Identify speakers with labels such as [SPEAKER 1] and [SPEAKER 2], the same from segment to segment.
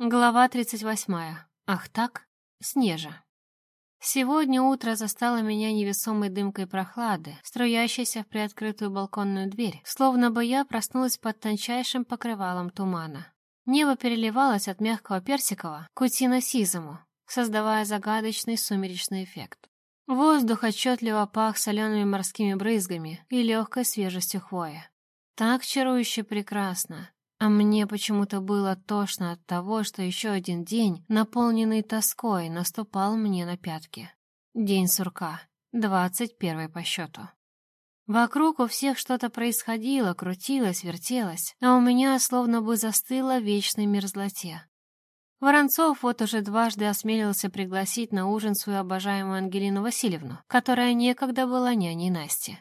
[SPEAKER 1] Глава 38. Ах так? Снежа. Сегодня утро застало меня невесомой дымкой прохлады, струящейся в приоткрытую балконную дверь, словно бы я проснулась под тончайшим покрывалом тумана. Небо переливалось от мягкого персикового к утино-сизому, создавая загадочный сумеречный эффект. Воздух отчетливо пах солеными морскими брызгами и легкой свежестью хвои. Так чарующе прекрасно, а мне почему-то было тошно от того, что еще один день, наполненный тоской, наступал мне на пятки. День сурка, двадцать первый по счету. Вокруг у всех что-то происходило, крутилось, вертелось, а у меня словно бы застыло в вечной мерзлоте. Воронцов вот уже дважды осмелился пригласить на ужин свою обожаемую Ангелину Васильевну, которая некогда была няней Насти.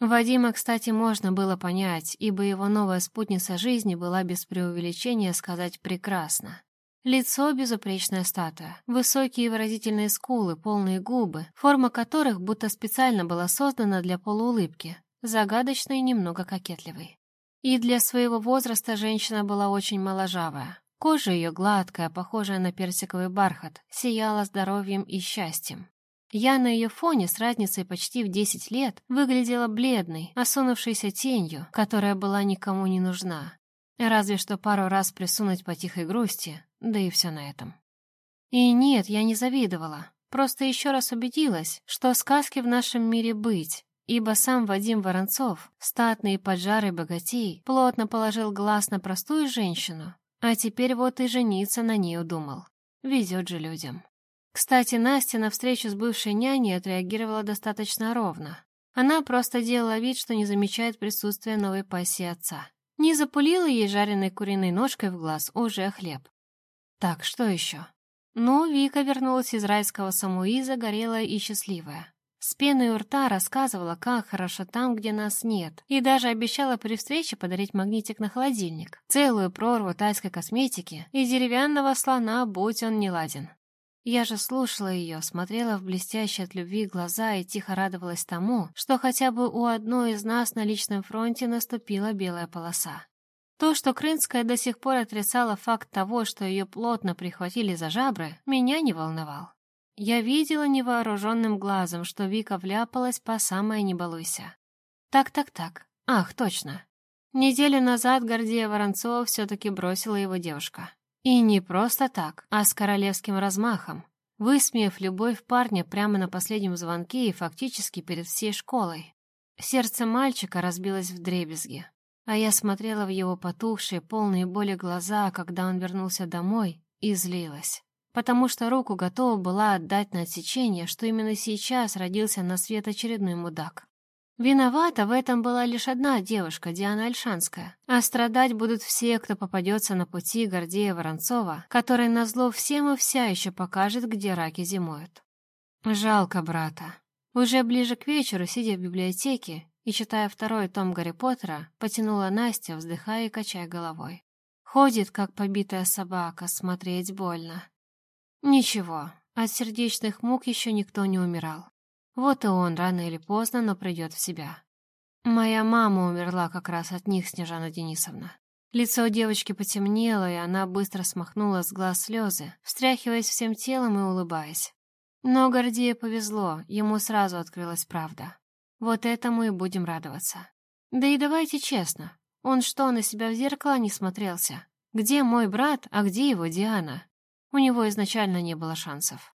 [SPEAKER 1] Вадима, кстати, можно было понять, ибо его новая спутница жизни была без преувеличения сказать прекрасно. Лицо — безупречная статуя, высокие выразительные скулы, полные губы, форма которых будто специально была создана для полуулыбки, загадочной и немного кокетливой. И для своего возраста женщина была очень моложавая. Кожа ее гладкая, похожая на персиковый бархат, сияла здоровьем и счастьем. Я на ее фоне с разницей почти в 10 лет выглядела бледной, осунувшейся тенью, которая была никому не нужна. Разве что пару раз присунуть по тихой грусти, да и все на этом. И нет, я не завидовала, просто еще раз убедилась, что сказки в нашем мире быть, ибо сам Вадим Воронцов, статный и поджарый богатей, плотно положил глаз на простую женщину, а теперь вот и жениться на ней удумал. Везет же людям. Кстати, Настя на встречу с бывшей няней отреагировала достаточно ровно. Она просто делала вид, что не замечает присутствия новой пассии отца. Не запулила ей жареной куриной ножкой в глаз, уже хлеб. Так, что еще? Ну, Вика вернулась из райского Самуи, загорелая и счастливая. С пеной у рта рассказывала, как хорошо там, где нас нет, и даже обещала при встрече подарить магнитик на холодильник, целую прорву тайской косметики и деревянного слона, будь он не ладен. Я же слушала ее, смотрела в блестящие от любви глаза и тихо радовалась тому, что хотя бы у одной из нас на личном фронте наступила белая полоса. То, что Крынская до сих пор отрицала факт того, что ее плотно прихватили за жабры, меня не волновал. Я видела невооруженным глазом, что Вика вляпалась по самое не балуйся. Так-так-так. Ах, точно. Неделю назад Гордея Воронцова все-таки бросила его девушка. И не просто так, а с королевским размахом, высмеяв любовь парня прямо на последнем звонке и фактически перед всей школой. Сердце мальчика разбилось в дребезги, а я смотрела в его потухшие, полные боли глаза, когда он вернулся домой, и злилась. Потому что руку готова была отдать на отсечение, что именно сейчас родился на свет очередной мудак. Виновата в этом была лишь одна девушка, Диана Альшанская. А страдать будут все, кто попадется на пути Гордея Воронцова, который назло всем и вся еще покажет, где раки зимуют. Жалко брата. Уже ближе к вечеру, сидя в библиотеке и читая второй том Гарри Поттера, потянула Настя, вздыхая и качая головой. Ходит, как побитая собака, смотреть больно. Ничего, от сердечных мук еще никто не умирал. Вот и он рано или поздно, но придет в себя. Моя мама умерла как раз от них, Снежана Денисовна. Лицо девочки потемнело, и она быстро смахнула с глаз слезы, встряхиваясь всем телом и улыбаясь. Но Гордею повезло, ему сразу открылась правда. Вот этому и будем радоваться. Да и давайте честно, он что, на себя в зеркало не смотрелся? Где мой брат, а где его Диана? У него изначально не было шансов.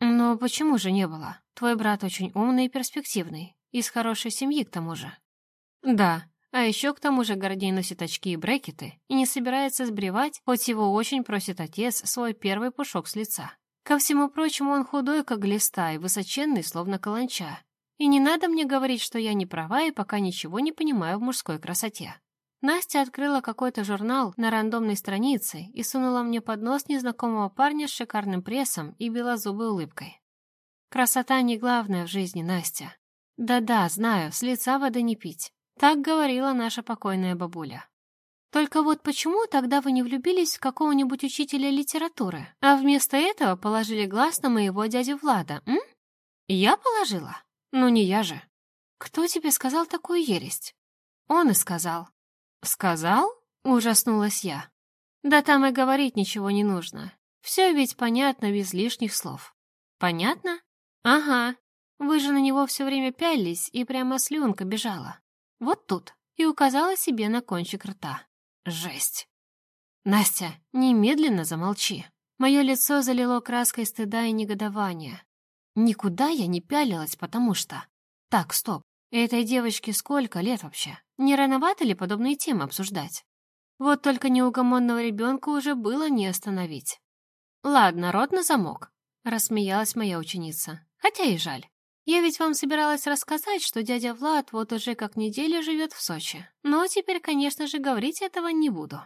[SPEAKER 1] «Но почему же не было? Твой брат очень умный и перспективный. Из хорошей семьи, к тому же». «Да, а еще к тому же Гордей носит очки и брекеты и не собирается сбривать, хоть его очень просит отец, свой первый пушок с лица. Ко всему прочему, он худой, как глиста, и высоченный, словно каланча. И не надо мне говорить, что я не права и пока ничего не понимаю в мужской красоте. Настя открыла какой-то журнал на рандомной странице и сунула мне под нос незнакомого парня с шикарным прессом и белозубой улыбкой. Красота не главное в жизни, Настя. Да-да, знаю, с лица воды не пить. Так говорила наша покойная бабуля. Только вот почему тогда вы не влюбились в какого-нибудь учителя литературы, а вместо этого положили глаз на моего дядю Влада, м? Я положила? Ну не я же. Кто тебе сказал такую ересь? Он и сказал. «Сказал?» — ужаснулась я. Да там и говорить ничего не нужно. Все ведь понятно без лишних слов. Понятно? Ага. Вы же на него все время пялись, и прямо слюнка бежала. Вот тут. И указала себе на кончик рта. Жесть. Настя, немедленно замолчи. Мое лицо залило краской стыда и негодования. Никуда я не пялилась, потому что... Так, стоп. Этой девочке сколько лет вообще? Не рановато ли подобные темы обсуждать? Вот только неугомонного ребенка уже было не остановить. «Ладно, рот на замок», — рассмеялась моя ученица. «Хотя и жаль. Я ведь вам собиралась рассказать, что дядя Влад вот уже как неделю живет в Сочи. Но теперь, конечно же, говорить этого не буду».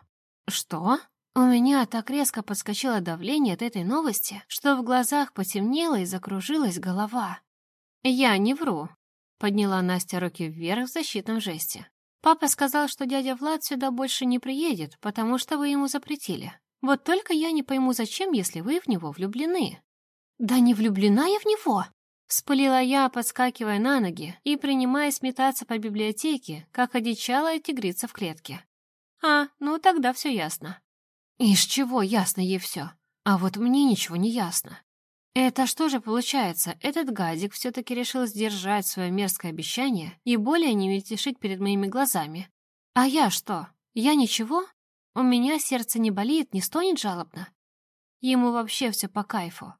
[SPEAKER 1] «Что?» У меня так резко подскочило давление от этой новости, что в глазах потемнело и закружилась голова. «Я не вру», — подняла Настя руки вверх в защитном жесте. «Папа сказал, что дядя Влад сюда больше не приедет, потому что вы ему запретили. Вот только я не пойму, зачем, если вы в него влюблены». «Да не влюблена я в него!» Вспылила я, подскакивая на ноги и принимаясь метаться по библиотеке, как одичалая тигрица в клетке. «А, ну тогда все ясно». Из чего ясно ей все? А вот мне ничего не ясно. Это что же получается, этот гадик все-таки решил сдержать свое мерзкое обещание и более не мельтешить перед моими глазами? А я что? Я ничего? У меня сердце не болит, не стонет жалобно? Ему вообще все по кайфу.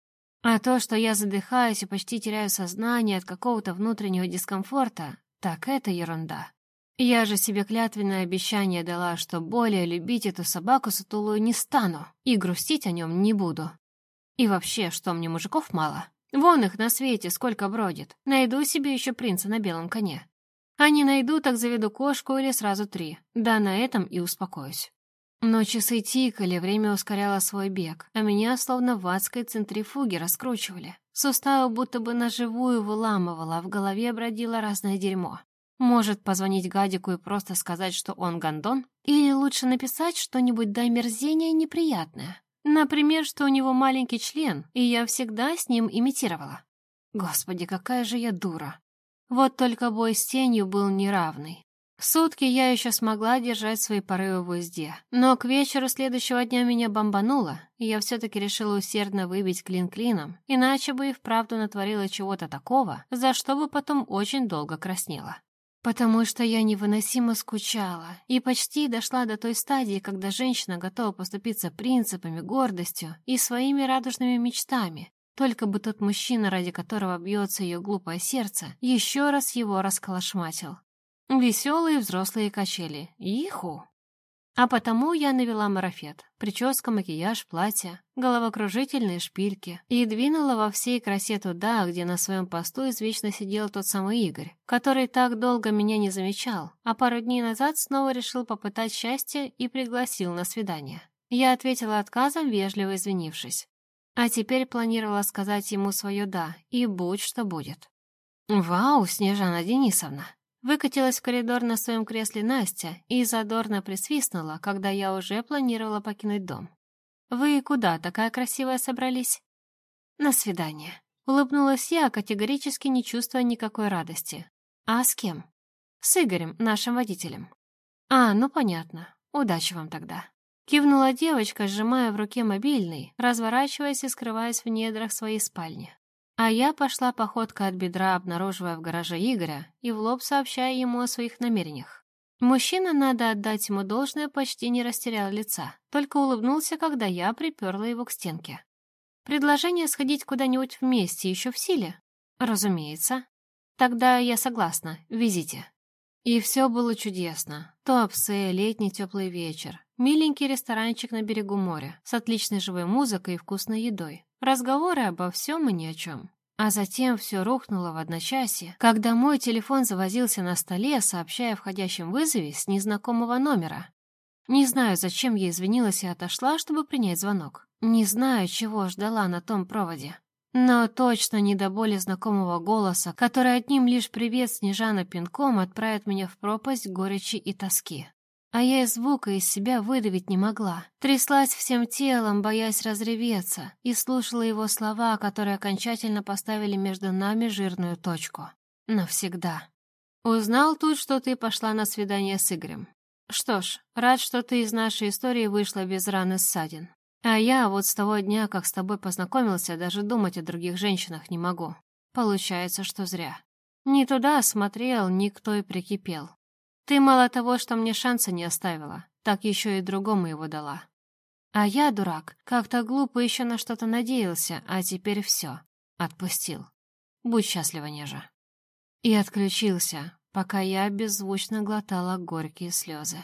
[SPEAKER 1] А то, что я задыхаюсь и почти теряю сознание от какого-то внутреннего дискомфорта, так это ерунда. Я же себе клятвенное обещание дала, что более любить эту собаку сутулую не стану и грустить о нем не буду. И вообще, что мне мужиков мало? Вон их на свете сколько бродит. Найду себе еще принца на белом коне. А не найду, так заведу кошку или сразу три. Да на этом и успокоюсь. Но часы тикали, время ускоряло свой бег, а меня словно в адской центрифуге раскручивали. Суставы будто бы наживую выламывало, а в голове бродило разное дерьмо. Может, позвонить Гадику и просто сказать, что он гондон? Или лучше написать что-нибудь до мерзения неприятное? Например, что у него маленький член, и я всегда с ним имитировала. Господи, какая же я дура. Вот только бой с тенью был неравный. Сутки я еще смогла держать свои порывы в узде, но к вечеру следующего дня меня бомбануло, и я все-таки решила усердно выбить клин клином, иначе бы и вправду натворила чего-то такого, за что бы потом очень долго краснела потому что я невыносимо скучала и почти дошла до той стадии, когда женщина готова поступиться принципами, гордостью и своими радужными мечтами, только бы тот мужчина, ради которого бьется ее глупое сердце, еще раз его расколошматил. Веселые взрослые качели. Иху! А потому я навела марафет. Прическа, макияж, платье, головокружительные шпильки. И двинула во всей красе туда, где на своем посту извечно сидел тот самый Игорь, который так долго меня не замечал, а пару дней назад снова решил попытать счастье и пригласил на свидание. Я ответила отказом, вежливо извинившись. А теперь планировала сказать ему свое «да», и будь что будет. «Вау, Снежана Денисовна, Выкатилась в коридор на своем кресле Настя и задорно присвистнула, когда я уже планировала покинуть дом. «Вы куда такая красивая собрались?» «На свидание». Улыбнулась я, категорически не чувствуя никакой радости. «А с кем?» «С Игорем, нашим водителем». «А, ну понятно. Удачи вам тогда». Кивнула девочка, сжимая в руке мобильный, разворачиваясь и скрываясь в недрах своей спальни. А я пошла походкой от бедра, обнаруживая в гараже Игоря и в лоб сообщая ему о своих намерениях. Мужчина, надо отдать ему должное, почти не растерял лица, только улыбнулся, когда я приперла его к стенке. Предложение сходить куда-нибудь вместе еще в силе? Разумеется. Тогда я согласна, везите. И все было чудесно. Туапсе, летний теплый вечер, миленький ресторанчик на берегу моря с отличной живой музыкой и вкусной едой, Разговоры обо всем и ни о чем. А затем все рухнуло в одночасье, когда мой телефон завозился на столе, сообщая о входящем вызове с незнакомого номера. Не знаю, зачем я извинилась и отошла, чтобы принять звонок. Не знаю, чего ждала на том проводе. Но точно не до боли знакомого голоса, который одним лишь привет Снежана пинком отправит меня в пропасть горечи и тоски. А я и звука из себя выдавить не могла. Тряслась всем телом, боясь разреветься, и слушала его слова, которые окончательно поставили между нами жирную точку. Навсегда. Узнал тут, что ты пошла на свидание с Игорем. Что ж, рад, что ты из нашей истории вышла без раны ссадин. А я вот с того дня, как с тобой познакомился, даже думать о других женщинах не могу. Получается, что зря. Ни туда смотрел, ни кто и прикипел. Ты мало того, что мне шанса не оставила, так еще и другому его дала. А я, дурак, как-то глупо еще на что-то надеялся, а теперь все. Отпустил. Будь счастлива, Нежа. И отключился, пока я беззвучно глотала горькие слезы.